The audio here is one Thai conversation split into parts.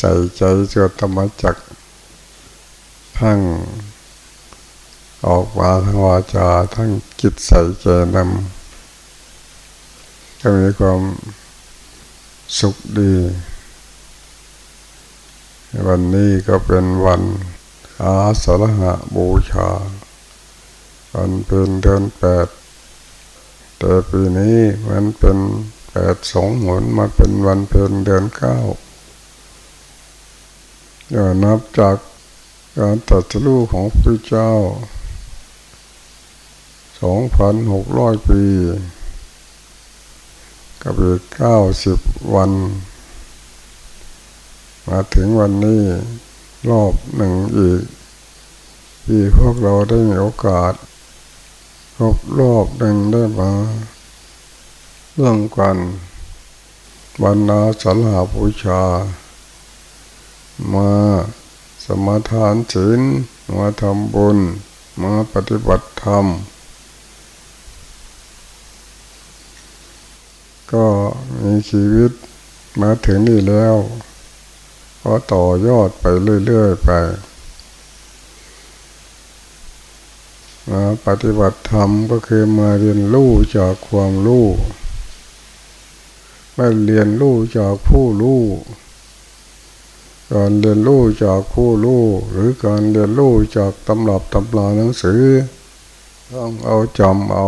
ใจใจเกิดธรรมจักทั้งออกมาทั้งวาจาทั้งจิตใส่ใจนำก็มีความสุขดี วันนี้ก็เป็นวันอาสาฬหะบูชา วันเป็นเดือนแปดแต่ปีนี้มันเป็นแปดสองหนมาเป็นวันเป็นเดือนเก้า อย่านับจากการตัดสู้ของพระเจ้าสองพันหกร้อยปี กับอีกเก้าสิบวัน มาถึงวันนี้รอบหนึ่งอีก ที่พวกเราได้มีโอกาสครบรอบหนึ่งได้มาเรื่องกันวันนาสลหาบูชา มาสมาทานศีลมาทำบุญ มาปฏิบัติธรรม ก็มีชีวิตมาถึงนี่แล้ว ก็ต่อยอดไปเรื่อย ๆ ไป มาปฏิบัติธรรมก็คือมาเรียนรู้จากความรู้ม่เรียนรู้จากผู้รู้ การเรียนรู้จากผู้รู้หรือการเรียนรู้จากตำรับตำราหนังสือ ต้องเอาจำเอา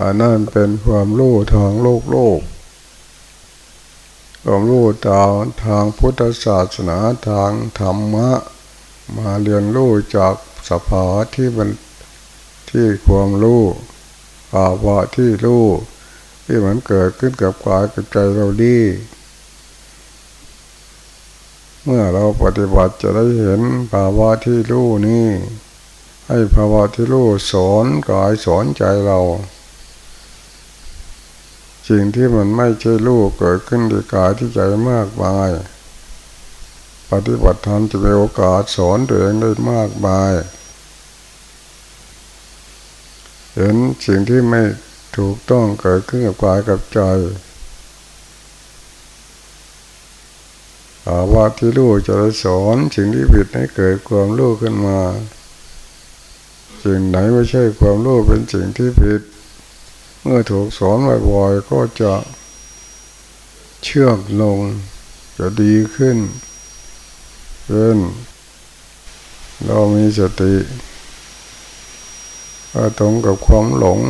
อันนั้นเป็นความรู้ทางโลกโลกความรู้ทางทางพุทธศาสนาทางธรรมะ มาเรียนรู้จากสภาวะที่มันที่ความรู้ภาวะที่รู้ที่มันเกิดขึ้นกับกายกับใจเราดี เมื่อเราปฏิบัติจะได้เห็นภาวะที่รู้นี่ ให้ภาวะที่รู้สอนกายสอนใจเราสิ่งที่มันไม่ใช่รู้เกิดขึ้นในกายที่ใจมากมาย ปฏิบัติธรรมจะมีโอกาสสอนตัวเองได้มากมาย เห็นสิ่งที่ไม่ถูกต้องเกิดขึ้นกับกายกับใจ ภาวะที่รู้จะสอนสิ่งที่ผิดให้เกิดความรู้ขึ้นมา สิ่งไหนไม่ใช่ความรู้เป็นสิ่งที่ผิด เมื่อถูกสอนบ่อยๆก็จะเชื่องลง จะดีขึ้นเป็นเรามีสติก็ตรงกับความหลง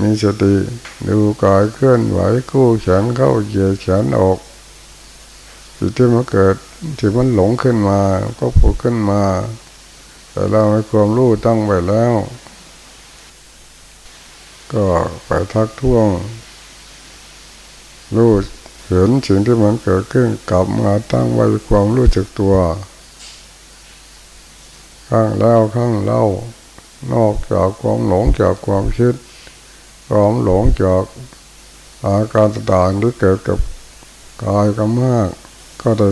มีสติดูกายเคลื่อนไหวกู้แขนเข้าเหยียดแขนออก สิ่งที่มันเกิดที่มันหลงขึ้นมา ก็ผุดขึ้นมา แต่เราให้ความรู้ตั้งไว้แล้ว ก็ไปทักท้วงรู้เห็นสิ่งที่มันเกิดขึ้นกลับมาตั้งไว้ความรู้จักตัว ข้างแล้วข้างเล่านอกจากความหลงจากความคิดความหลงจากอาการต่างๆที่เกิดกับกายก็มาก ก็จะ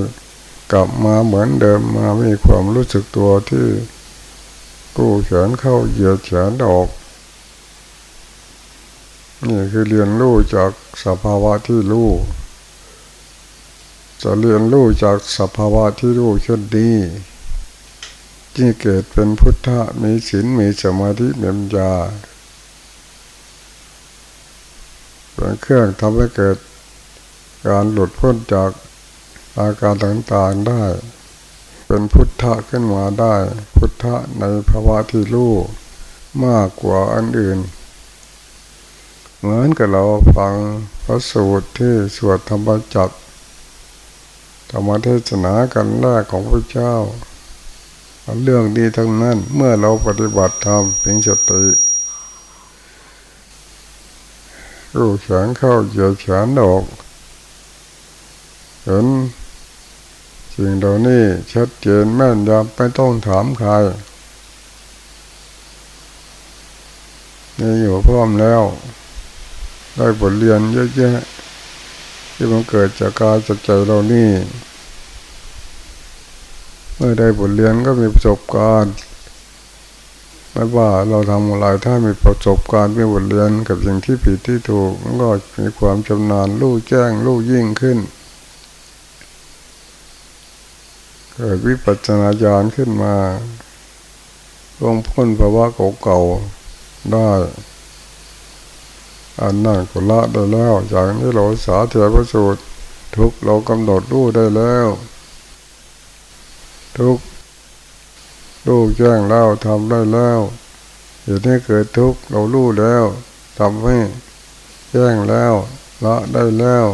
กลับมาเหมือนเดิมมามีความรู้สึกตัวที่กู้แขนเข้าเหยียดแขนออกนี่คือเรียนรู้จากสภาวะที่รู้จะเรียนรู้จากสภาวะที่รู้เช่นนี้ที่เกิดเป็นพุทธะมีศีลมีสมาธิมีปัญญาเป็นเครื่องทำให้เกิดการหลุดพ้นจาก อาการต่างๆได้ เป็นพุทธะขึ้นมาได้ พุทธะในภาวะที่รู้มากกว่าอันอื่น เหมือนกับเราฟังพระสูตรที่สวดธรรมจักรธรรมเทศนากันแรกของพระเจ้า เรื่องดีทั้งนั้นเมื่อเราปฏิบัติธรรมเป็นสติรู้แขนเข้าเหยียดแขนออกเห็น สิ่งเหล่านี้ชัดเจนแม่นยำไม่ต้องถามใครนี่อยู่พร้อมแล้ว ได้บทเรียนเยอะแยะ ที่มันเกิดจากการจัดใจเรานี่ เมื่อได้บทเรียนก็มีประสบการณ์ไม่ว่าเราทำอะไรถ้ามีประสบการณ์มีบทเรียนกับสิ่งที่ผิดที่ถูกมันก็มีความชำนาญรู้แจ้งรู้ยิ่งขึ้น เกิดวิปัสสนาญาณขึ้นมาลงพ้นภาวะเก่าๆได้ อันนั่นก็ละได้แล้วจากนี้เราสาธยายพระสูตรทุกเรากำหนดรู้ได้แล้ว ทุกรู้แจ้งแล้วทำได้แล้วเหตุให้เกิดทุกข์เรารู้แล้วทำให้แจ้งแล้วละได้แล้ว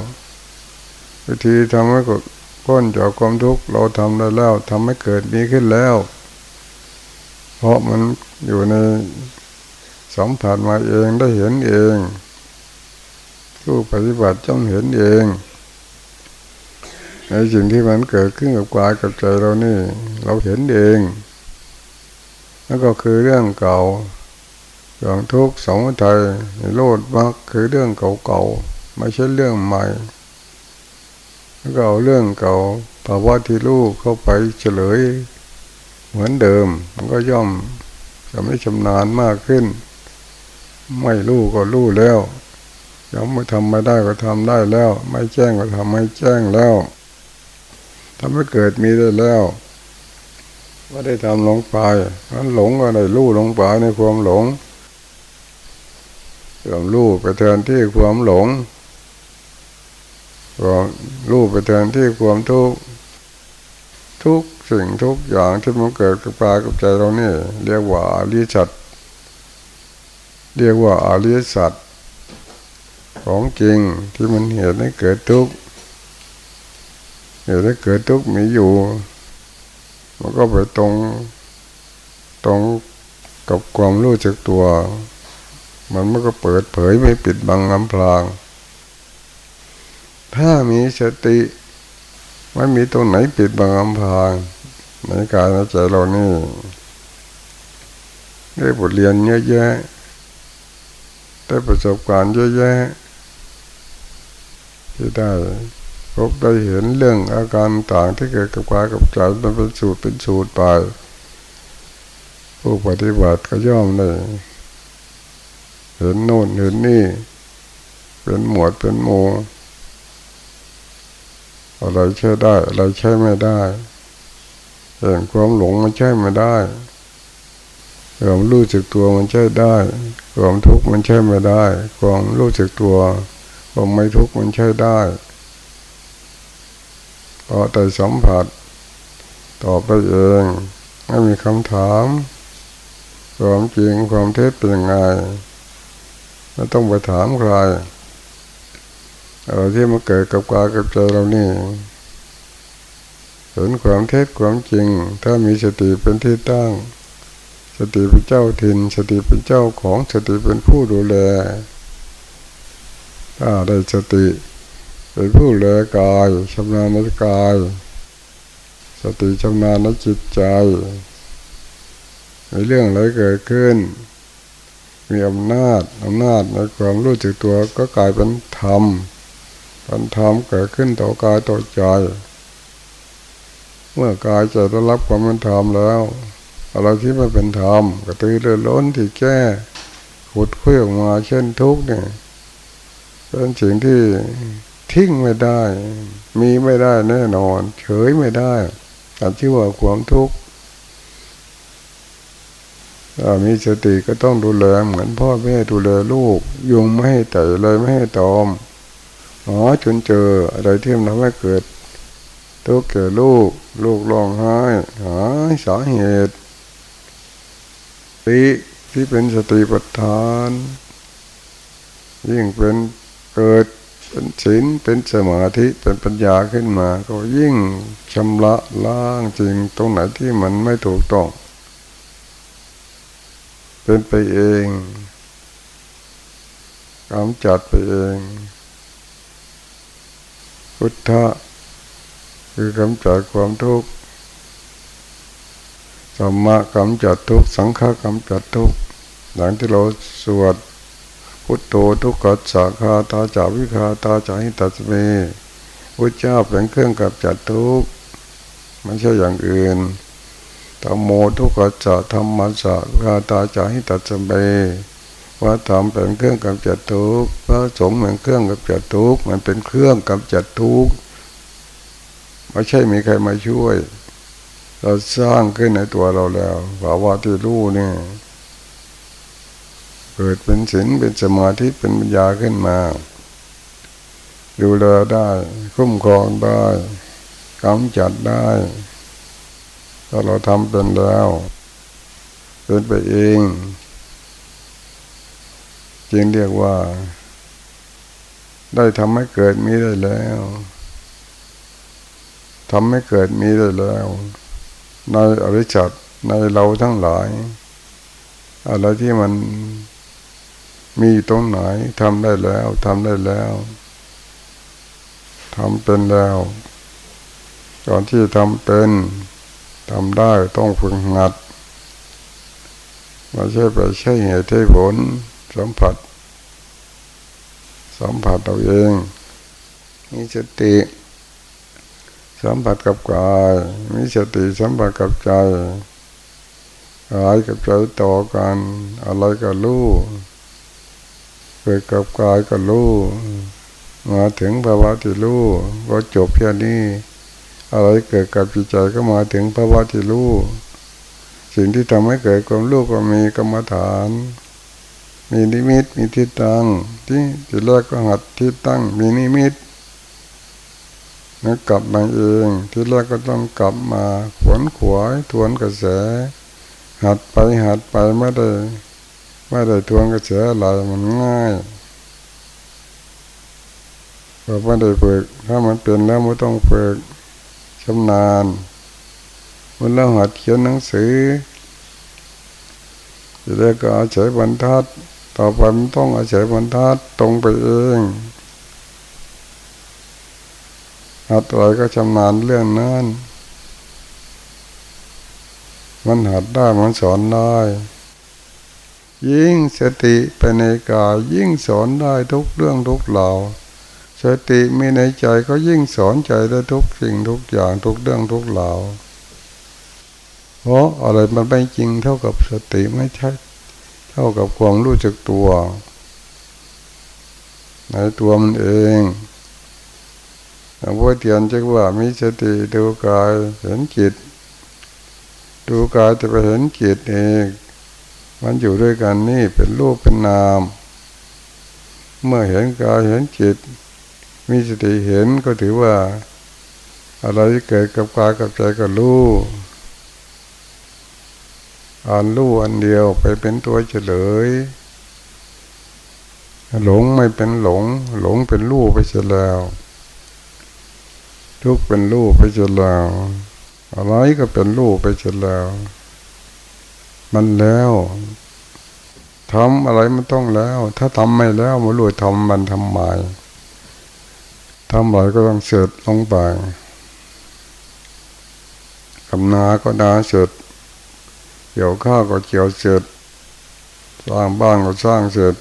วิธีทำให้กด พ้นจากความทุกข์เราทำได้แล้วทำให้เกิดมีขึ้นแล้ว เพราะมันอยู่ในสัมผัสมาเองได้เห็นเอง ผู้ปฏิบัติจ้องเห็นเองในสิ่งที่มันเกิดขึ้นกับกายกับใจเรานี่ เราเห็นเองนั่นก็คือเรื่องเก่าอย่างทุกข์สองใจโลดมักคือเรื่องเก่าๆไม่ใช่เรื่องใหม่ ก็เอาเรื่องเก่าภาวะที่ลูกเข้าไปเฉลย เหมือนเดิม มันก็ย่อมจะไม่ชำนาญมากขึ้น ไม่รู้ก็รู้แล้วยังไม่ทำไม่ได้ก็ทำได้แล้ว ไม่แจ้งก็ทำไม่แจ้งแล้วทำให้เกิดมีได้แล้วว่าได้ทำลงไปนั้นหลงก็ได้รู้ลงไปในความหลงความรู้ไปแทนที่ความหลง ความรู้ไปแทนที่ความทุกข์ทุกสิ่งทุกอย่างที่มันเกิดกับปากับใจเราเนี่ยเรียกว่าอริสัตเรียกว่าอริสัตของจริงที่มันเหตุให้เกิดทุกข์เหตุให้เกิดทุกข์มีอยู่ มันก็ไปตรงตรงกับความรู้จักตัว มันมันก็เปิดเผยไม่ปิดบังลำพลาง ถ้ามีสติไม่มีตรงไหนปิดบังลำพลางในการใจเรานี่ได้บทเรียนเยอะแยะได้ประสบการณ์เยอะแยะที่ได้พบได้เห็นเรื่องอาการต่างที่เกิดกับกายกับใจมันเป็นสูตรเป็นสูตรไปผู้ปฏิบัติก็ย่อมได้เห็นโน่นเห็นนี่ เป็นหมวดเป็นโม อะไรใช้ได้ อะไรใช้ไม่ได้เห็นความหลงมันใช้ไม่ได้ความรู้จักตัวมันใช้ได้ ความทุกข์มันใช้ไม่ได้ ความรู้จักตัวความไม่ทุกข์มันใช้ได้พอแต่สัมผัสตอบไปเองไม่มีคำถามความจริงความเท็จเป็นยังไงไม่ต้องไปถามใคร อะไรที่มันเกิดกับกายกับใจเรานี่เห็นความเท็จความจริง ถ้ามีสติเป็นที่ตั้ง สติเป็นเจ้าถิ่นสติเป็นเจ้าของสติเป็นผู้ดูแลถ้าได้สติเป็นผู้ดูแลกายชำนาญในกาย สติชำนาญในจิตใจในเรื่องอะไรเกิดขึ้น มีอำนาจอำนาจในความรู้จักตัวก็กลายเป็นธรรม เป็นธรรมเกิดขึ้นต่อกายต่อใจ เมื่อกายจะได้รับความเป็นธรรมแล้วอะไรที่ไม่เป็นธรรมกระตือรือร้นที่แก้ขุดคุยออกมาเช่นทุกเนี่ยเป็นสิ่งที่ทิ้งไม่ได้ มีไม่ได้แน่นอน เฉยไม่ได้ตามที่ว่าความทุกข์ถ้ามีสติก็ต้องดูแลเหมือนพ่อแม่ดูแลลูกยุงไม่ให้ไต่เลยไม่ให้ตอม อ๋อจนเจออะไรที่มันทำให้เกิดทุกข์แก่ลูก ลูกร้องไห้หาสาเหตุติที่เป็นสติปัฏฐาน ยิ่งเป็นเกิดเป็นศีลเป็นสมาธิเป็นปัญญาขึ้นมา ก็ยิ่งชำระล้างจริงตรงไหนที่มันไม่ถูกต้อง เป็นไปเองกำจัดไปเอง พุทธะคือกำจัดความทุกข์ธรรมะกำจัดทุกข์สังฆะกำจัดทุกข์หลังที่เราสวดพุทโธทุกขัสสะคาตาจาวิคาตาจาหิตัสเมพุทธเจ้าเป็นเครื่องกับจัดทุกข์ไม่ใช่อย่างอื่นธรรมโมทุกขัสสะธรรมัสสะคาตาจาหิตัสเม ว่าธรรมเป็นเครื่องกับจัดทุกข์พระสงฆ์เป็นเครื่องกับจัดทุกข์มันเป็นเครื่องกับจัดทุกข์ไม่ใช่มีใครมาช่วย เราสร้างขึ้นในตัวเราแล้วภาวะที่รู้เนี่ยเกิดเป็นศีลเป็นสมาธิเป็นปัญญาขึ้นมาดูแลได้คุ้มครองได้กำจัดได้ถ้าเราทำเป็นแล้วเป็นไปเอง จึงเรียกว่า ได้ทำให้เกิดมีได้แล้วทำให้เกิดมีได้แล้ว ในอริจัตในเราทั้งหลาย อะไรที่มันมีตรงไหนทำได้แล้วทำได้แล้วทำเป็นแล้ว ก่อนที่ทำเป็นทำได้ต้องฝึกหัดไม่ใช่ไปใช่เหตุใช่ผล สัมผัส สัมผัสตัวเอง มีสติ สัมผัสกับกาย มีสติสัมผัสกับใจกายกับใจต่อกัน อะไรก็รู้เกิดกับกายก็รู้มาถึงภาวะที่รู้ก็จบเพียงนี้ อะไรเกิดกับจิตใจก็มาถึงภาวะที่รู้สิ่งที่ทำให้เกิดความรู้ก็มีกรรมฐาน มีนิมิต มีทิศตั้ง ที่ทีแรกก็หัดทิศตั้ง มีนิมิตแล้วกลับมาเอง ที่แรกก็ต้องกลับมาขวนขวายทวนกระแส หัดไปหัดไปไม่ได้ไม่ได้ทวนกระแสอะไรมันง่ายเราไม่ได้ฝึกถ้ามันเป็นแล้วไม่ต้องฝึกชำนาญมันเราหัดเขียนหนังสือจะได้ก็อาศัยบรรทัด ต่อไปมันต้องอาศัยบรรทัดตรงไปเองหัดอะไรก็ชำนาญเรื่องนั้น มันหัดได้มันสอนได้ ยิ่งสติไปในกายยิ่งสอนได้ทุกเรื่องทุกเหล่าสติมีในใจก็ยิ่งสอนใจได้ทุกสิ่งทุกอย่างทุกเรื่องทุกเหล่าเพราะอะไรมันไม่จริงเท่ากับสติไม่ใช่ เท่ากับความรู้จักตัว ในตัวมันเองหลวงพ่อเทียนจะว่ามีสติดูกายเห็นจิต ดูกายจะไปเห็นจิตเองมันอยู่ด้วยกันนี่เป็นรูปเป็นนาม เมื่อเห็นกายเห็นจิต มีสติเห็นก็ถือว่า อะไรที่เกิดกับกายกับใจก็รู้ อ่านรู้อันเดียวไปเป็นตัวเฉลย หลงไม่เป็นหลง หลงเป็นรู้ไปเสียแล้ว ทุกเป็นรู้ไปเสียแล้ว อะไรก็เป็นรู้ไปเสียแล้ว มันแล้วทำอะไรมันต้องแล้ว ถ้าทำไม่แล้วมันรู้ทำมันทำไมทำอะไรก็ต้องเสร็จลงไปกำนาก็นาเสร็จ กี่ยวข้าวก็เกี่ยวเสร็จ สร้างบ้านก็สร้างเสร็จ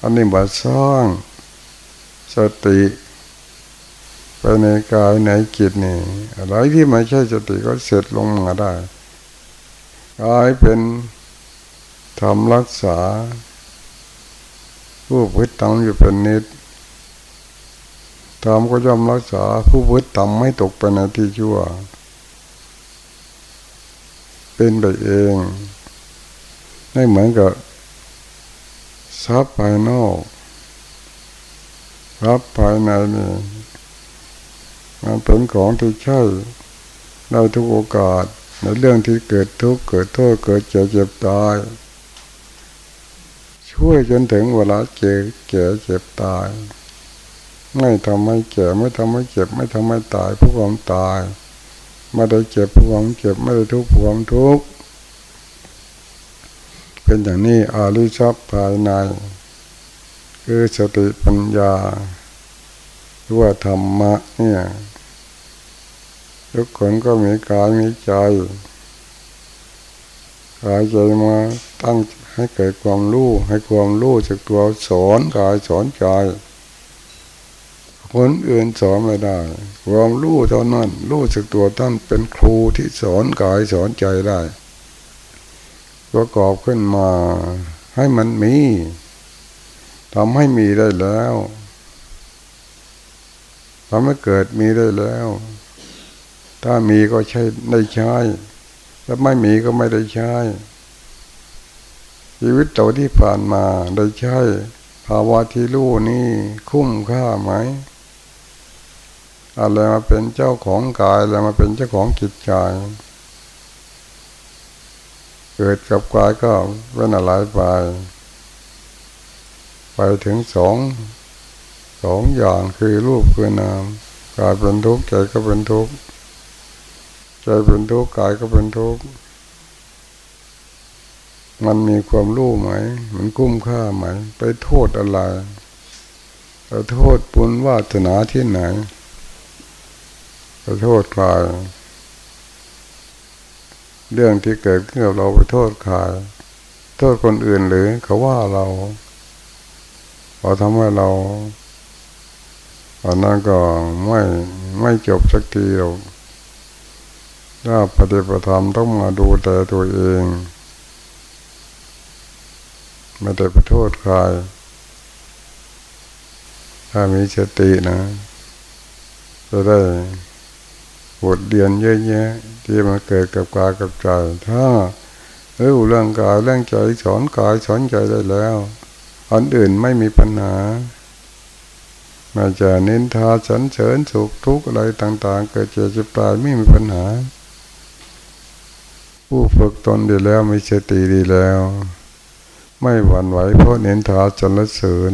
อันนี้มาสร้างสติ ไปในกายในจิตนี่อะไรที่ไม่ใช่สติก็เสร็จลงมาได้กายเป็นทำรักษา ผู้พิจารณาอยู่เป็นนิดทำก็ย่อมรักษาผู้พุทธทำไม่ตกไปในที่ชั่ว เป็นไปเองไม่เหมือนกับทรัพย์ภายนอกทรัพย์ภายในนี่มันเป็นของที่ใช่ได้ทุกโอกาสในเรื่องที่เกิดทุกข์เกิดโทษเกิดเจ็บเจ็บตาย ช่วยจนถึงเวลาเจ็บเจ็บเจ็บตาย ไม่ทำให้แก่ไม่ทำให้เจ็บไม่ทำให้ตายผู้ความตาย ไม่ได้เจ็บผู้ความเจ็บไม่ได้ทุกข์ผู้ความทุกข์เป็นอย่างนี้อาลิชับภายใน คือสติปัญญาหรือว่าธรรมะเนี่ยทุกคนก็มีกายมีใจกายใจมาตั้งให้เกิดความรู้ให้ความรู้จากตัวสอนกายสอนใจ คนอื่นสอนไม่ได้ความรู้เท่านั้นรู้จากตัวท่านเป็นครูที่สอนกายสอนใจได้ประกอบขึ้นมาให้มันมีทำให้มีได้แล้วทำให้เกิดมีได้แล้ว ถ้ามีก็ใช้ได้ใช้ถ้าไม่มีก็ไม่ได้ใช้ชีวิตตัวที่ผ่านมาได้ใช้ภาวะที่รู้นี่คุ้มค่าไหม อะไรมาเป็นเจ้าของกายอะไรมาเป็นเจ้าของจิตใจเกิดกับกายก็เป็นอะไรไป ไปถึงสองสองอย่างคือรูปคือนามกายเป็นทุกข์ใจก็เป็นทุกข์ใจเป็นทุกข์กายก็เป็นทุกข์มันมีความรู้ไหม มันคุ้มค่าไหม ไปโทษอะไรไปโทษปุญวาสนาที่ไหน ไปโทษใครเรื่องที่เกิดขึ้นกับเราไปโทษใครโทษคนอื่นหรือเขาว่าเราเขาทำให้เราอันนั้นก็ไม่ไม่จบสักทีหรอกถ้าปฏิปธรรมต้องมาดูแต่ตัวเอง ไม่ได้ไปโทษใคร ถ้ามีสตินะ จะได้ บทเรียนเยอะแยะที่มาเกิดกับกายกับใจถ้าเรู้เรื่องกายเรื่องใจสอนกายสอนใจได้แล้วอันอื่นไม่มีปัญหามาจะเน้นทาสันเสริญสุขทุกข์อะไรต่าง ๆ เกิดเจ็บจะตายไม่มีปัญหา ผู้ฝึกตนดีแล้วมีสติดีแล้ว ไม่หวั่นไหวเพราะเน้นทาสรรเสริญ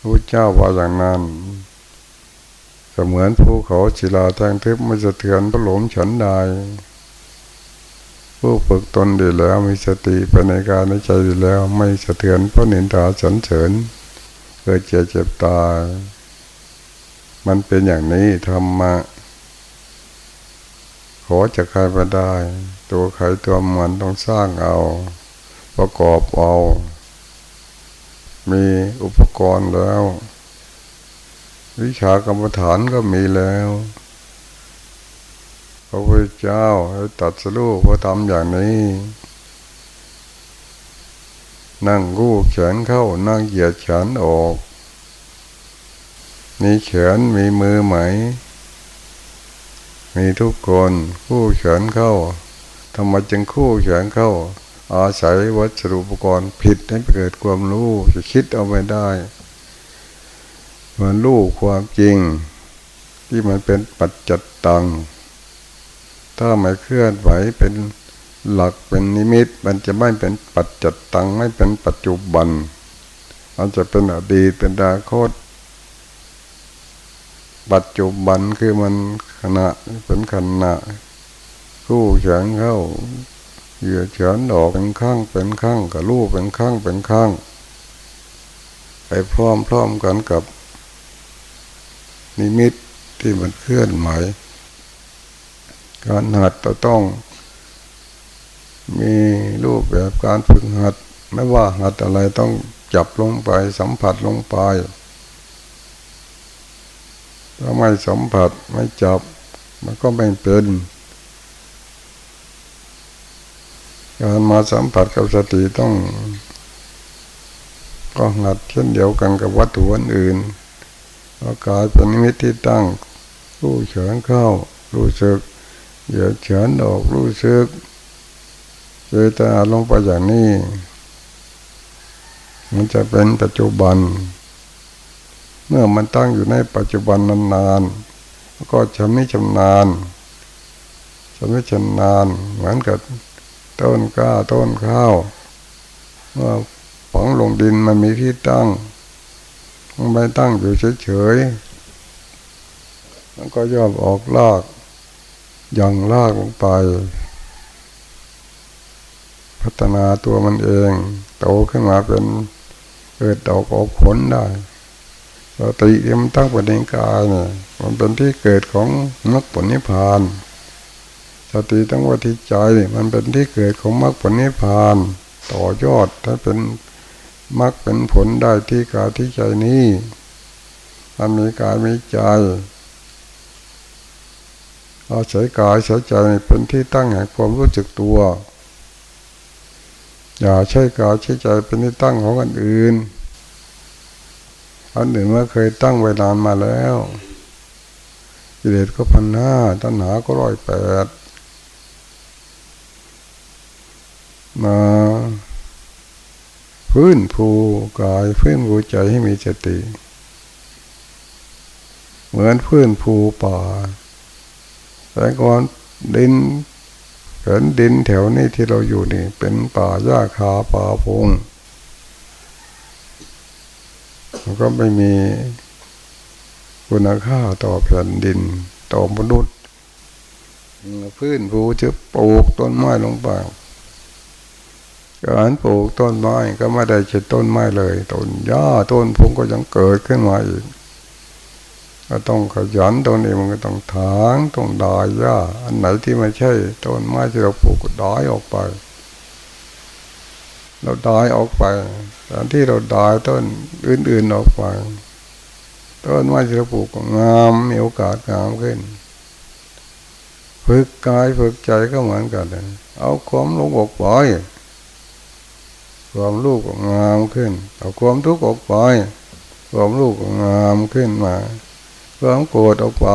พระเจ้าว่าอย่างนั้น เสมือนภูเขาศิลาแทงทึบไม่สะเทือนพระหลมฉันใดผู้ฝึกตนดีแล้วมีสติไปในการในใจดีแล้ว ไม่สะเทือนเพราะเนินทาสันเสริญเกิดเจ็บเจ็บตายมันเป็นอย่างนี้ธรรมะขอจะใครมาได้ ตัวใครตัวมันต้องสร้างเอา ประกอบเอา มีอุปกรณ์แล้ว วิชากรรมฐานก็มีแล้วพระพุทธเจ้าให้ตัดสู้พระทำอย่างนี้ นั่งกู้แขนเข้านั่งเหยียดแขนออก มีแขนมีมือไหม มีทุกคนคู่แขนเข้าทำไมจึงคู่แขนเข้า อาศัยวัสดุอุปกรณ์ผิดให้เกิดความรู้จะคิดเอาไม่ได้ มันรู้ความจริง ที่มันเป็นปัจจัตตัง ถ้าไม่เคลื่อนไหวเป็นหลักเป็นนิมิต มันจะไม่เป็นปัจจัตตังไม่เป็นปัจจุบัน มันจะเป็นอดีตเป็นดาโคต ปัจจุบันคือมันขณะเป็นขณะคู่เฉียงเข้าเหยื่อเฉยนออกเป็นข้างเป็นข้างกับลูกเป็นข้างเป็นข้างไปพร้อมพร้อมกันกับ นิมิตที่มันเคลื่อนไหวการหัดต้อง มีรูปแบบการฝึกหัด ไม่ว่าหัดอะไรต้องจับลงไป สัมผัสลงไปถ้าไม่สัมผัสไม่จับ มันก็ไม่เป็นการมาสัมผัสกับสติต้อง ก็หัดเช่นเดียวกันกับวัตถุอื่น อากายเป็นนิมิตที่ตั้ง รู้เฉินเข้า รู้สึกเหยียดเฉินออกรู้สึกเจตนาลงไปอย่างนี้ มันจะเป็นปัจจุบัน เมื่อมันตั้งอยู่ในปัจจุบันนานๆก็จะไม่ชำนาญจะไม่ชำนาญเหมือนกับต้นกล้าต้นข้าวเมื่อฝังลงดินมันมีที่ตั้ง มันไม่ตั้งอยู่เฉยๆมันก็ย่อมออกลากย่งลากลงไป พัฒนาตัวมันเอง โตขึ้นมาเป็นเกิดดอกออกผลได้สติที่มันตั้งประเด็นกายเนี่ยมันเป็นที่เกิดของมรรคผลนิพพาน สติตั้งวัติใจมันเป็นที่เกิดของมรรคผลนิพพาน ต่อยอดถ้าเป็น มรรคเป็นผลได้ที่กายที่ใจนี้มันมีกายมีใจอาศัยกายอาศัยใจเป็นที่ตั้งแห่งความรู้จักตัว อย่าใช้กายใช้ใจเป็นที่ตั้งของอันอื่น อันอื่นเมื่อเคยตั้งไว้นานมาแล้วกิเลสก็พันห้าตัณหาก็ร้อยแปดมา พื้นภูกายพื้นภูใจให้มีสติ เหมือนพื้นภูป่าแต่ก่อนดินเห็นดินแถวนี้ที่เราอยู่นี่ เป็นป่าหญ้าคาป่าพงมันก็ไม่มีคุณค่าต่อแผ่นดิน ต่อมนุษย์พื้นภูจะปลูกต้นไม้ลงไป การปลูกต้นไม้ก็ไม่ได้เช็ดต้นไม้เลยต้นหญ้าต้นพุงก็ยังเกิดขึ้นมาอีกก็ต้องขยันต้นเองมันก็ต้องถางต้องดายหญ้าอันไหนที่ไม่ใช่ต้นไม้ที่เราปลูกก็ดายออกไป เราดายออกไปตอนที่เราดายต้นอื่นๆออกไปต้นไม้ที่เราปลูกก็งามมีโอกาสงามขึ้นฝึกกายฝึกใจก็เหมือนกัน เอาความลงอกปล่อย ความลูกก็งามขึ้น เอาความทุกข์ออกไป ความลูกก็งามขึ้นมา ความโกรธออกไป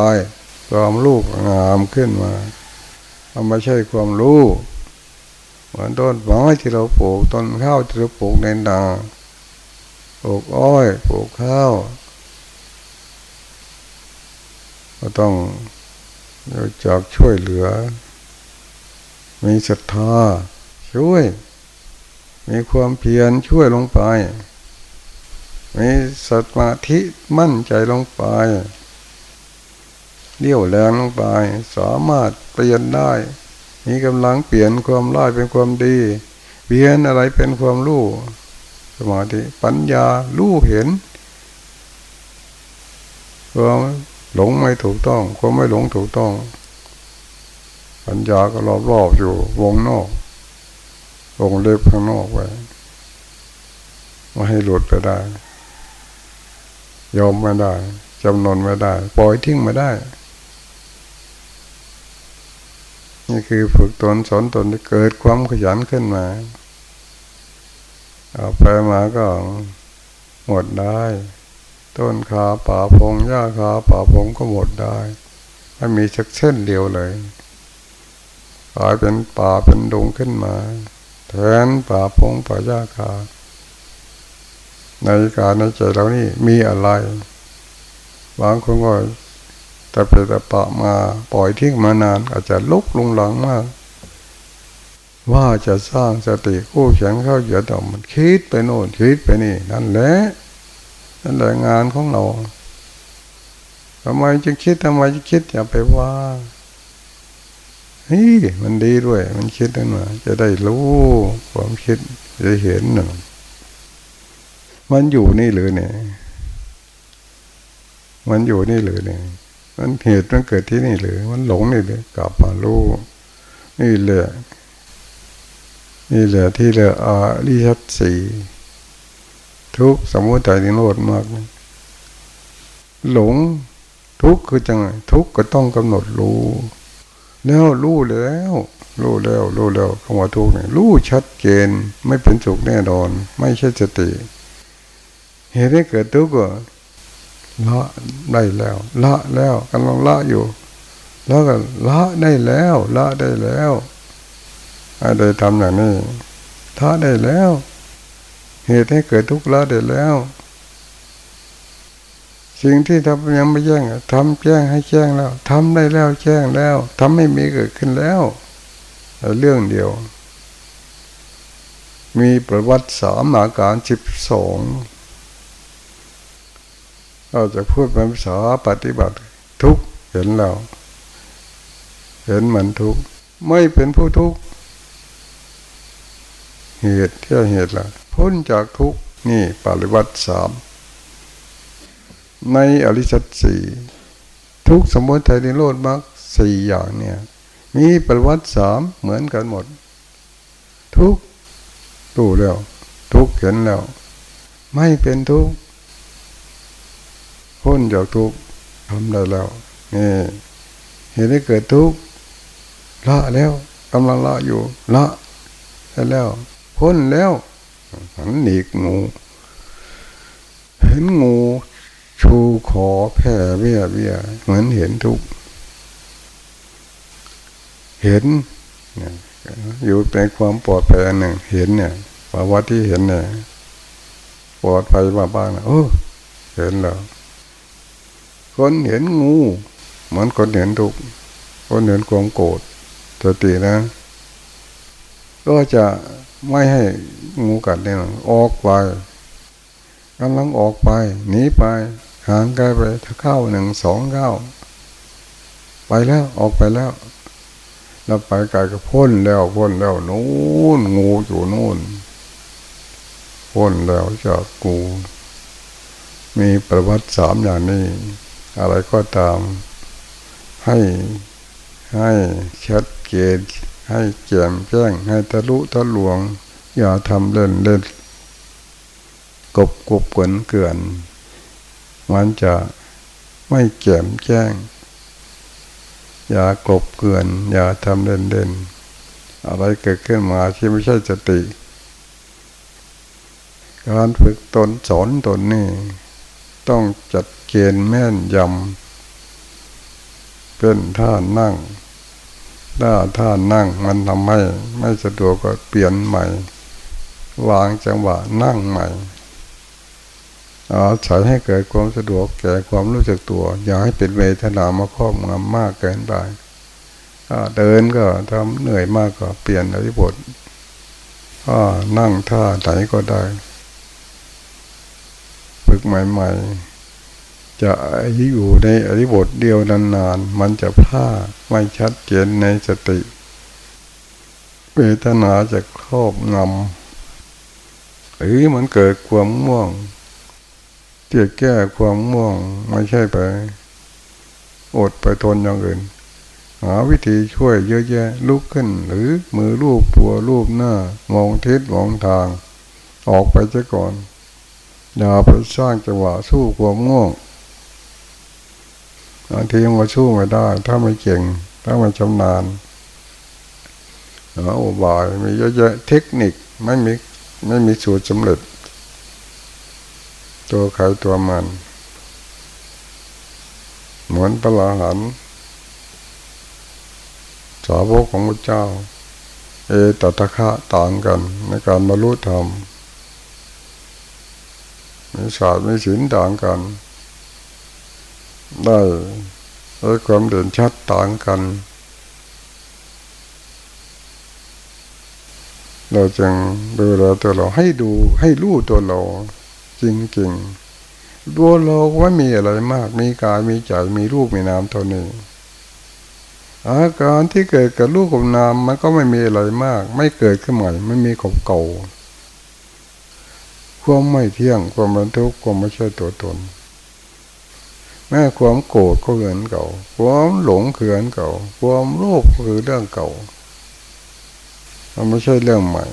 ความลูกงามขึ้นมามันไม่ใช่ความรู้เหมือนต้นไม้ที่เราปลูกต้นข้าวที่เราปลูกในนาปลูกอ้อยปลูกข้าว ก็ต้องรู้จักช่วยเหลือ มีศรัทธาช่วย มีความเพียรช่วยลงไป มีสมาธิมั่นใจลงไปเดี่ยวแรงลงไป สามารถเปลี่ยนได้ มีกำลังเปลี่ยนความร้ายเป็นความดี เปลี่ยนอะไรเป็นความรู้สมาธิปัญญารู้เห็นความหลงไม่ถูกต้องความไม่หลงถูกต้อง ปัญญาก็รอบๆอยู่วงนอก วงเล็บข้างนอกไว้ไม่ให้หลุดไปได้ ยอมไม่ได้จำนนไม่ได้ ปล่อยทิ้งไม่ได้ นี่คือฝึกตนสอนตนที่เกิดความขยันขึ้นมาเอาไปมาก็หมดได้ ต้นขาป่าพงหญ้าขาป่าพงก็หมดได้ไม่มีสักเส้นเดียวเลยกลายเป็นป่าเป็นดงขึ้นมา แทนป่าพงป่าหญ้าคาในการในใจเรานี่มีอะไร บางคนก็แต่ไปแต่ปะมาปล่อยทิ้งมานาน อาจจะลุกลงหลังมาก ว่าจะสร้างสติคู่แข็งเข้าเหยียดต่อมันคิดไปโน่นคิดไปนี่ นั่นแหละนั่นแหละงานของเราทำไมจึงคิดทำไมจึงคิดอย่าไปว่า นี่มันดีด้วย มันคิดขึ้นมาจะได้รู้ความคิดจะเห็นหนึ่งมันอยู่นี่หรือเนี่ย มันอยู่นี่หรือเนี่ย มันเหตุมันเกิดที่นี่หรือ มันหลงนี่หรือกลับมารู้นี่แหละนี่แหละที่เรียกอาริยัตสีทุกสมมติใจนิโรธมาก หลงทุกคือจังไงทุกก็ต้องกำหนดรู้ แล้วรู้แล้วรู้แล้วรู้แล้วคำว่าทุกข์เนี่ยรู้ชัดเจนไม่เป็นสุขแน่นอน ไม่ใช่สติ เหตุให้เกิดทุกข์ก็ละได้แล้ว ละแล้วกำลังละอยู่ แล้วก็ละได้แล้ว ละได้แล้วอะไรทำอย่างนี้ท้าได้แล้ว เหตุให้เกิดทุกข์ละได้แล้ว สิ่งที่ทำยังไม่แจ้งทำแจ้งให้แจ้งแล้วทำได้แล้วแจ้งแล้วทำไม่มีเกิดขึ้นแล้วเรื่องเดียว มีประวัติสามอาการสิบสองเราจะพูดเป็นภาษาปฏิบัติทุกเห็นแล้วเห็นมันทุกไม่เป็นผู้ทุกเหตุที่เหตุละพ้นจากทุกนี่ปฏิบัติสาม ในอริสัตสีทุกสมุทัยในโลดมรรคสี่อย่างเนี่ย มีประวัติสามเหมือนกันหมด ทุกตู้แล้ว ทุกเห็นแล้ว ไม่เป็นทุกพ้นจากทุกทำได้แล้วนี่เห็นได้เกิดทุกละแล้วกำลังละอยู่ละแล้วพ้นแล้วหันหนีกงู เห็นงู ชูขอแผ่เบี้ยเบี้ยเหมือนเห็นทุก เห็นอยู่ในความปลอดภัยหนึ่ง เห็นเนี่ยภาวะที่เห็นเนี่ยปลอดภัยมาบ้างนะโอ้เห็นแล้วคนเห็นงู เหมือนคนเห็นทุกคนเห็นความโกรธสตินะ ก็จะไม่ให้งูกัดเนี่ยออกไปกำลังออกไปหนีไป ห่างไกลไปถ้าเข้าหนึ่งสองเข้า ไปแล้วออกไปแล้วแล้วไปไกลก็พ้นแล้วพ้นแล้วนู้นงูอยู่นู้นพ้นแล้วจากกู มีประวัติสามอย่างนี้ อะไรก็ตาม ให้ให้ชัดเจนให้แจ่มแจ้งให้ทะลุทะลวง อย่าทำเล่นเล่นกบกบเกินเกิน มันจะไม่แจ่มแจ้ง อย่ากบเกินอย่าทำเล่นเล่นอะไรเกิดขึ้นมาที่ไม่ใช่สติ การฝึกตนสอนตนนี่ ต้องจัดเกณฑ์แม่นยำเป็นท่านั่งถ้าท่านั่งมันทำให้ไม่สะดวกก็เปลี่ยนใหม่ วางจังหวะนั่งใหม่ อาศัยให้เกิดความสะดวกแก่ความรู้จักตัว อย่าให้เป็นเวทนามาครอบงำมากเกินไปเดินก็ทำเหนื่อยมากก็เปลี่ยนอริบทนั่งท่าไหนก็ได้ ฝึกใหม่ๆ จะอยู่ในอริบทเดียวนานๆ มันจะพลาดไม่ชัดเจนในสติ เวทนาจะครอบงำหรือมันเกิดความม่วง ที่แก้ความม่วงไม่ใช่ไป อดไปทนอย่างอื่น หาวิธีช่วยเยอะแยะลุกขึ้น หรือมือรูปตัวรูปหน้า มองทิศมองทาง ออกไปซะก่อน อย่าไปสร้างจังหวะสู้ความง่วงบางทีมันสู้ไม่ได้ ถ้าไม่เก่ง ถ้าไม่ชำนาญหาอุบายมีเยอะแยะเทคนิคไม่มีไม่มีสูตรสำเร็จ ตัวใครตัวมัน เหมือนพระลาหันสาวกของพระเจ้า เอตตะคะต่างกันในการบรรลุธรรมมีศาสตร์มีศีลต่างกัน ได้ได้ความเด่นชัดต่างกัน เราจึงดูแลตัวเราให้ดูให้รู้ตัวเรา จริงๆตัวโลกว่ามีอะไรมาก มีกายมีใจมีรูปมีนามเท่านี้อาการที่เกิดกับรูปกับนามมันก็ไม่มีอะไรมาก ไม่เกิดขึ้นใหม่ไม่มีของเก่าความไม่เที่ยงความบรรทุกความไม่ใช่ตัวตน แม้ความโกรธก็เหมือนเก่า ความหลงเขือนเก่า ความโลภคือเรื่องเก่ามันไม่ใช่เรื่องใหม่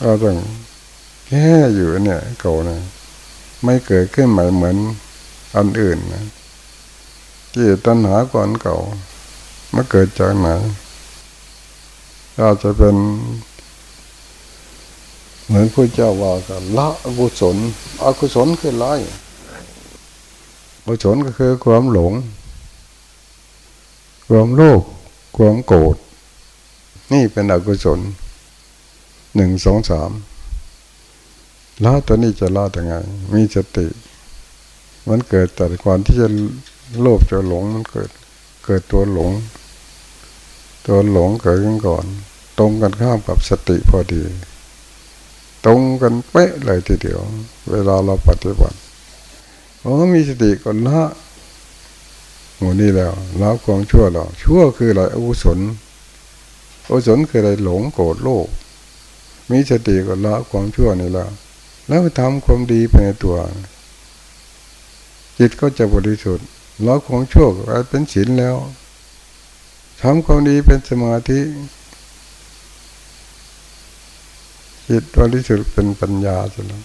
เราต้อง แค่อยู่เนี่ยเก่าเนี่ยไม่เกิดขึ้นใหม่เหมือนอันอื่นนะที่ตัณหาก่อนเก่ามาเกิดจากไหนอาจจะเป็น เหมือนพระเจ้าว่ากันละอกุศลอกุศลคือไรอกุศลก็คือความหลง ความโลภความโกรธนี่เป็นอกุศลหนึ่งสองสาม ละตัวนี้จะละยังไง มีสติ มันเกิดแต่ก่อนที่จะโลภจะหลงมันเกิด เกิดตัวหลง ตัวหลงเกิดขึ้นก่อน ตรงกันข้ามกับสติพอดี ตรงกันเป๊ะเลยทีเดียว เวลาเราปฏิบัติโอ้มีสติก่อนละหมดนี้แล้วละความชั่วเราชั่วคืออะไรอกุศลอกุศลคืออะไรหลงโกรธโลภมีสติก่อนละความชั่วนี่แล้ว แล้วทำความดีไปในตัว จิตก็จะบริสุทธิ์ละของชั่วกลายเป็นศีลแล้วทำความดีเป็นสมาธิ จิตบริสุทธิ์เป็นปัญญาจะแล้ว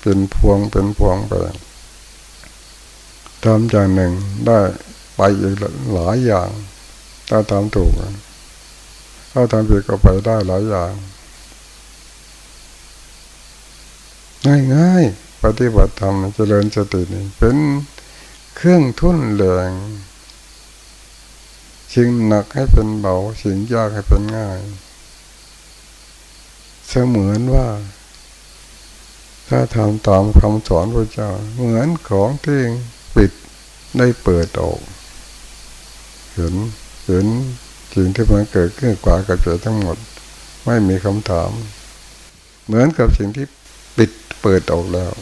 เป็นพวงเป็นพวงไปทำอย่างหนึ่งได้ไปอีกหลายอย่าง ถ้าทำถูกถ้าทำผิดก็ไปได้หลายอย่าง ง่ายๆ ปฏิบัติธรรมเจริญสตินี่เป็นเครื่องทุ่นแรงสิ่งหนักให้เป็นเบาสิ่งยากให้เป็นง่าย เสมือนว่า ถ้าทำตามคำสอนพระเจ้า เหมือนของที่ปิดได้เปิดออก เห็นเห็นสิ่งที่มันเกิดขึ้นกว่ากับใจทั้งหมด ไม่มีคำถาม เหมือนกับสิ่งที่ ปิดเปิดออกแล้ว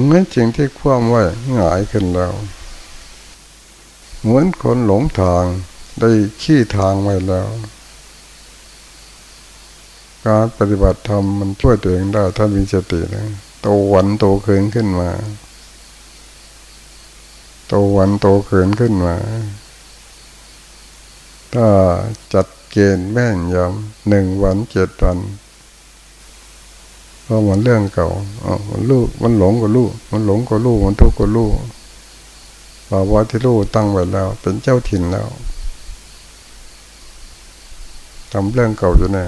เหมือนสิ่งที่คว่ำไว้หงายขึ้นแล้วเหมือนคนหลงทางได้ขี้ทางไว้แล้ว การปฏิบัติธรรมมันช่วยตัวเองได้ถ้ามีสตินะโตวันโตเกินขึ้นมา โตวันโตเกินขึ้นมา ถ้าจัดเกณฑ์แม่นยำหนึ่งวันเจ็ดวัน เพราะมันเรื่องเก่าอ๋อมันลูกมันหลงก็ลูกมันหลงก็ลูกมันทุกข์ก็ลูกภาวะที่ลูกตั้งไว้แล้ว เป็นเจ้าถิ่นแล้วทำเรื่องเก่าอยู่แน่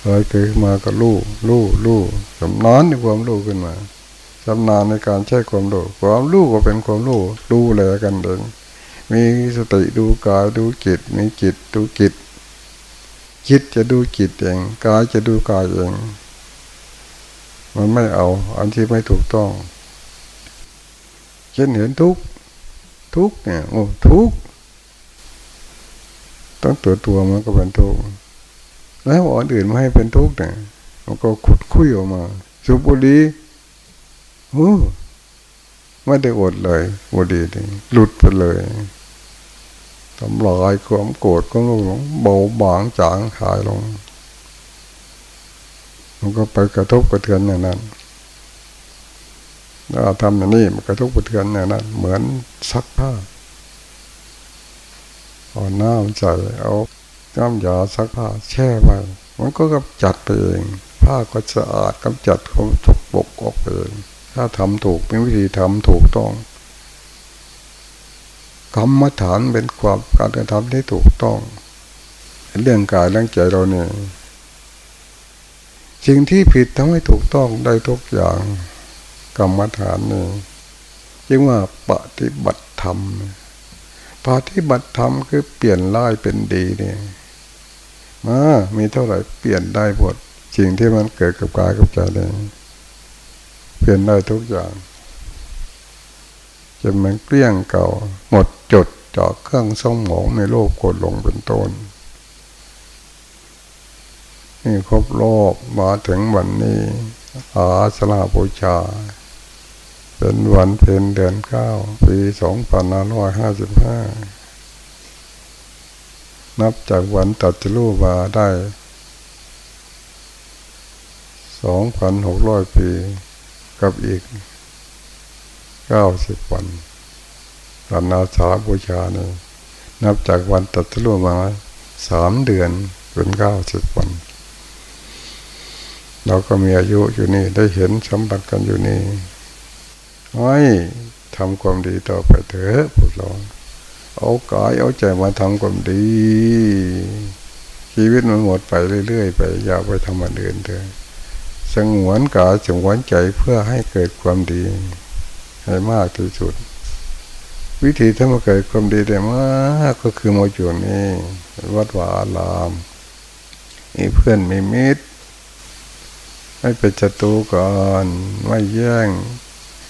เลยเกิดมาก็ลูกลูกลูกสำนานในความลูกขึ้นมาชำนาญในการใช้ความรู้ความรู้ก็เป็นความรู้ดูแลกันเองมีสติดูกายดูจิตมีจิตดูจิตจิตจะดูจิตเองกายจะดูกายเอง มันไม่เอา อันที่ไม่ถูกต้อง เช่นเห็นทุกทุกเนี่ยโอ้ทุกต้องตัวตัวมันก็เป็นทุกแล้วอันอื่นไม่ให้เป็นทุกเนี่ยมันก็ขุดคุยออกมาสุบุรีโอ้ไม่ได้อดเลยบุรีนี่หลุดไปเลยทำลายความโกรธก็ลงเบาบางจางหายลง มันก็ไปกระทบกระเทือนอย่างนั้นถ้าทำอย่างนี้มันกระทบกระเทือนอย่างนั้นเหมือนซักผ้าเอาน้ำใส่เอาน้ำยาซักผ้าแช่ไว้มันก็กำจัดไปเองผ้าก็สะอาดกำจัดความสกปกออกไปเองถ้าทำถูกเป็นวิธีทำถูกต้องกรรมฐานเป็นความการกระทำที่ถูกต้อง เรื่องกายเรื่องใจเราเนี่ย สิ่งที่ผิดทำให้ถูกต้องได้ทุกอย่างกรรมฐานนี่จึงว่าปฏิบัติธรรมปฏิบัติธรรมคือเปลี่ยนร้ายเป็นดีเนี่ยมามีเท่าไหร่เปลี่ยนได้หมดสิ่งที่มันเกิดกับกายกับใจเนี่ยเปลี่ยนได้ทุกอย่างจะมันเกลี้ยงเก่า หมดจดจาะเครื่องสมองในโลกกดลงเป็นต้น นี่ครบรอบมาถึงวันนี้ อาสลาบูชา เป็นวันเพ็ญเดือนเก้าปีสองพันห้าร้อยห้าสิบห้านับจากวันตัดจลูมาได้สองพันหกร้อยปี กับอีกเก้าสิบวันวันาสาบูชาเนี่ยนับจากวันตัดสู้มาสามเดือนเป็นเก้าสิบวัน เราก็มีอายุอยู่นี่ได้เห็นสัมผัสกันอยู่นี่ให้ทำความดีต่อไปเถอะพวกเราเอากายเอาใจมาทำความดี ชีวิตมันหมดไปเรื่อยๆไปอย่าไปทำอันอื่นเถอะสงวนกายสงวนใจเพื่อให้เกิดความดี ให้มากที่สุด วิธีถ้ามาเกิดความดีได้มากก็คือมาอยู่นี่วัดวาอารามมีเพื่อนมีมิตร ไม่เป็นศัตรูกันไม่แย่ง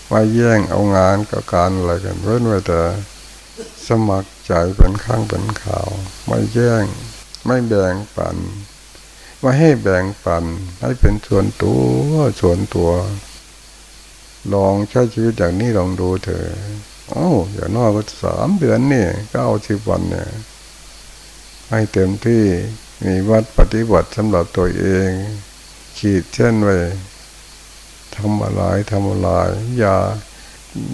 ไม่แย่งเอางานกับการอะไรกันเพื่อนไว้แต่สมัครใจเป็นข้างเป็นข่าว ไม่แย่ง ไม่แบ่งปันว่ให้แบ่งปันให้เป็นส่วนตัวส่วนตัว ลองใช้ชีวิตอย่างนี้ลองดูเถอะเอ้าอย่างน้อยก็สามเดือนนี่เก้าสิบวันเนี่ยให้เต็มที่มีวัดปฏิบัติสำหรับตัวเอง ขีดเช่นไว้ทำอะไรทำอะไรอย่า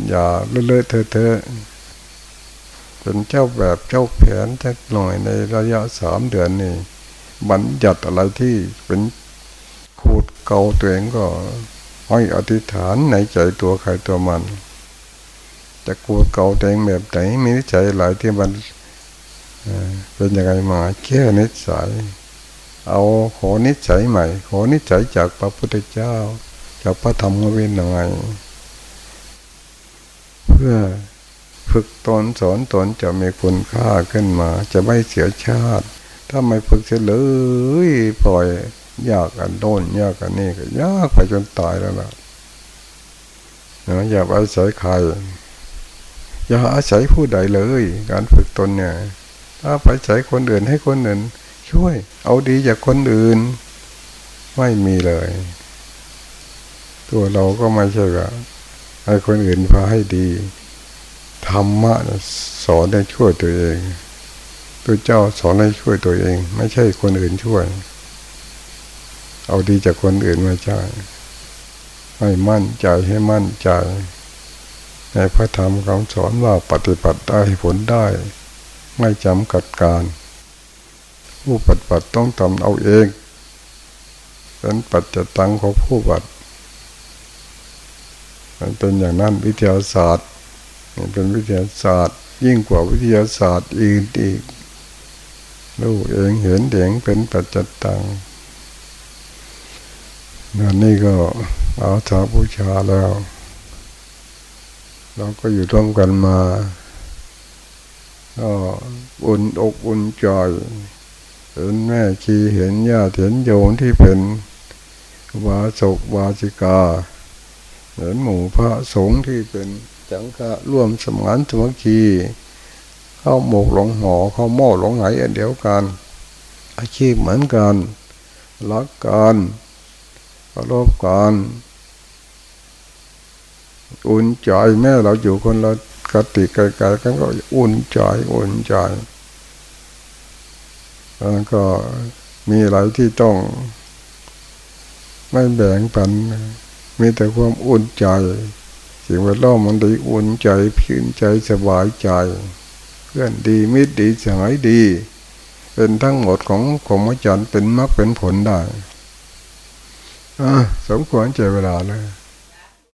อย่าเลื่อยเทอะเป็นเจ้าแบบเจ้าแผนสักหน่อยในระยะสามเดือนนี่บัญญัติอะไรที่เป็นขูดเกาตัวเองก็ให้อธิษฐานในใจตัวใครตัวมัน จะขูดเกาตัวเองแบบไหนมีนิสัยหลายที่มันเป็นยังไงมาแค่นิสัย เอาขอนิสัยใหม่ ขอนิสัยจากพระพุทธเจ้า จากพระธรรมวินัยเพื่อฝึกตนสอนตนจะมีคุณค่าขึ้นมา จะไม่เสียชาติ ถ้าไม่ฝึกเฉลยปล่อยยากกันโดนยากกันนี่ก็ยากไปจนตายแล้วล่ะนะอย่าอาศัยใคร อย่าอาศัยผู้ใดเลย การฝึกตนเนี่ย ถ้าไปอาศัยคนอื่นให้คนอื่น ช่วย เอาดีจากคนอื่น ไม่มีเลย ตัวเราก็ไม่ใช่ว่าให้คนอื่นพาให้ดีธรรมะสอนให้ช่วยตัวเอง ตัวเจ้าสอนให้ช่วยตัวเอง ไม่ใช่คนอื่นช่วย เอาดีจากคนอื่นไม่ใช่ให้มั่นใจให้มั่นใจ ในพระธรรมคำสอนว่าปฏิบัติได้ผลได้ ไม่จำกัดการ ผู้ปฏิบัติต้องทำเอาเองเป็นปัจจตังของผู้ปฏิบัติมันเป็นอย่างนั้นวิทยาศาสตร์เป็นวิทยาศาสตร์ ยิ่งกว่าวิทยาศาสตร์อื่นอีกรู้เองเห็นเด็งเป็นปัจจตังนั่นนี่ก็เอาสาบูชาแล้ว เราก็อยู่ร่วมกันมาก็อุ่นอกอุ่นใจ เห็นแม่ชีเห็นญาติเห็นโยมที่เป็นวาสกวาสิกา เห็นหมู่พระสงฆ์ที่เป็นจังก็ร่วมสมานสมัคคีเข้าหมกหลงหอเข้าหม้อหลงไหอันเดียวกัน อาชีพเหมือนกันรักกันเคารพกันอุ่นใจแม่เราอยู่คนละกติไกลๆกันก็อุ่นใจอุ่นใจ แล้วก็มีอะไรที่ต้อง ไม่แบ่งปัน มีแต่ความอุ่นใจ สิ่งแวดล้อมมันดีอุ่นใจพินใจสบายใจ เพื่อนดีมิตรดีสหายดี เป็นทั้งหมดของของมจันเป็นมรรคเป็นผลได้อ่าสมควรใจเวลาเลย